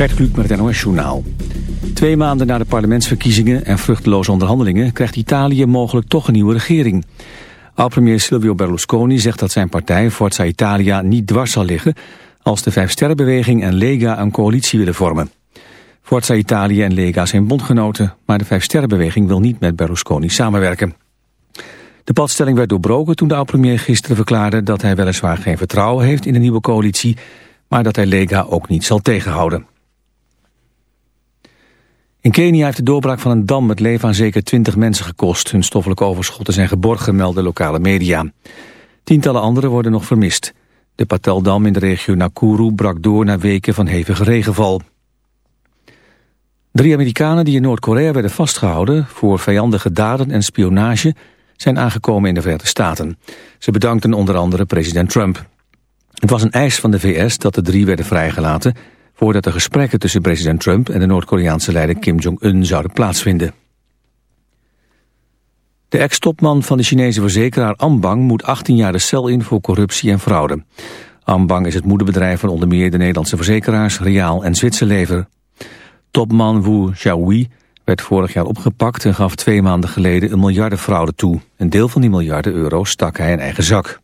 Gert met het Journaal. Twee maanden na de parlementsverkiezingen en vruchteloze onderhandelingen... krijgt Italië mogelijk toch een nieuwe regering. Oud-premier Silvio Berlusconi zegt dat zijn partij Forza Italia niet dwars zal liggen... als de Vijfsterrenbeweging en Lega een coalitie willen vormen. Forza Italia en Lega zijn bondgenoten... maar de Vijfsterrenbeweging wil niet met Berlusconi samenwerken. De padstelling werd doorbroken toen de oud-premier gisteren verklaarde... dat hij weliswaar geen vertrouwen heeft in de nieuwe coalitie... maar dat hij Lega ook niet zal tegenhouden. In Kenia heeft de doorbraak van een dam het leven aan zeker 20 mensen gekost. Hun stoffelijke overschotten zijn geborgen, melden lokale media. Tientallen anderen worden nog vermist. De Pateldam in de regio Nakuru brak door na weken van hevige regenval. Drie Amerikanen die in Noord-Korea werden vastgehouden... voor vijandige daden en spionage zijn aangekomen in de Verenigde Staten. Ze bedankten onder andere president Trump. Het was een eis van de VS dat de drie werden vrijgelaten voordat de gesprekken tussen president Trump en de Noord-Koreaanse leider Kim Jong-un zouden plaatsvinden. De ex-topman van de Chinese verzekeraar Ambang moet 18 jaar de cel in voor corruptie en fraude. Ambang is het moederbedrijf van onder meer de Nederlandse verzekeraars Reaal en Zwitserlever. Topman Wu Xiaoyi werd vorig jaar opgepakt en gaf twee maanden geleden een miljardenfraude toe. Een deel van die miljarden euro stak hij in eigen zak.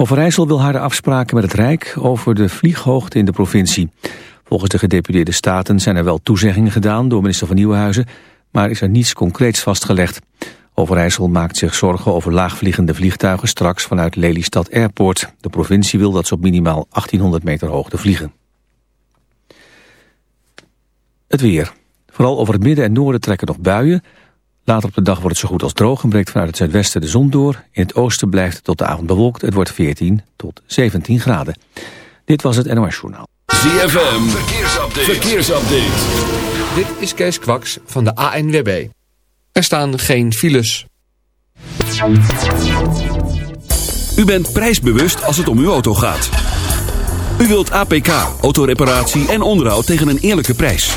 Overijssel wil harde afspraken met het Rijk over de vlieghoogte in de provincie. Volgens de gedeputeerde staten zijn er wel toezeggingen gedaan door minister van Nieuwenhuizen, maar is er niets concreets vastgelegd. Overijssel maakt zich zorgen over laagvliegende vliegtuigen straks vanuit Lelystad Airport. De provincie wil dat ze op minimaal 1800 meter hoogte vliegen. Het weer. Vooral over het midden en noorden trekken nog buien. Later op de dag wordt het zo goed als droog en breekt vanuit het zuidwesten de zon door. In het oosten blijft het tot de avond bewolkt. Het wordt 14 tot 17 graden. Dit was het NOS Journaal. ZFM, verkeersupdate. verkeersupdate. Dit is Kees Kwaks van de ANWB. Er staan geen files. U bent prijsbewust als het om uw auto gaat. U wilt APK, autoreparatie en onderhoud tegen een eerlijke prijs.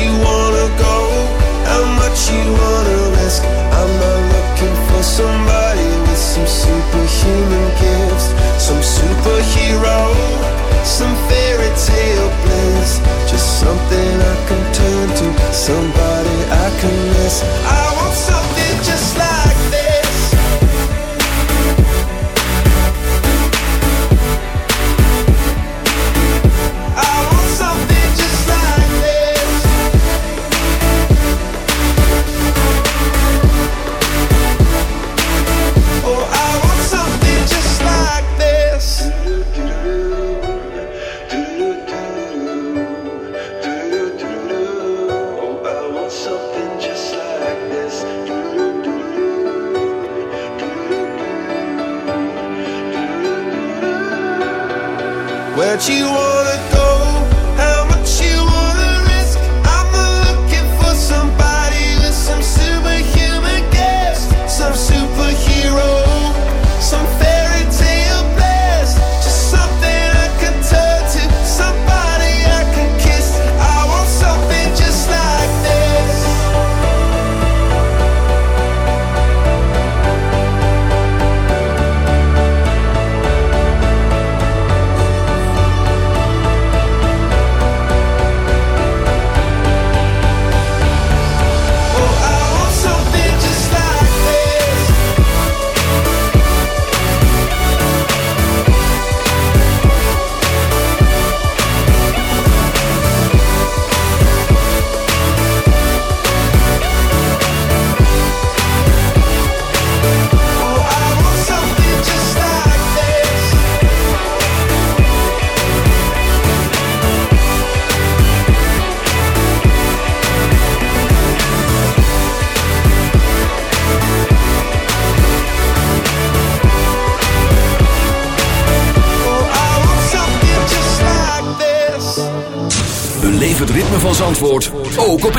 you want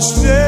você.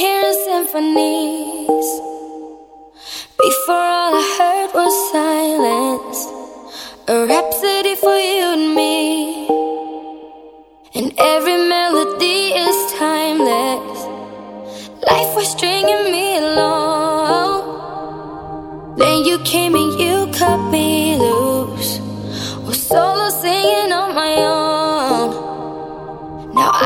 hearing symphonies. Before all I heard was silence, a rhapsody for you.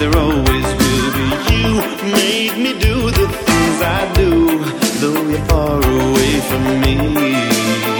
there always will be. You made me do the things I do, though you're far away from me.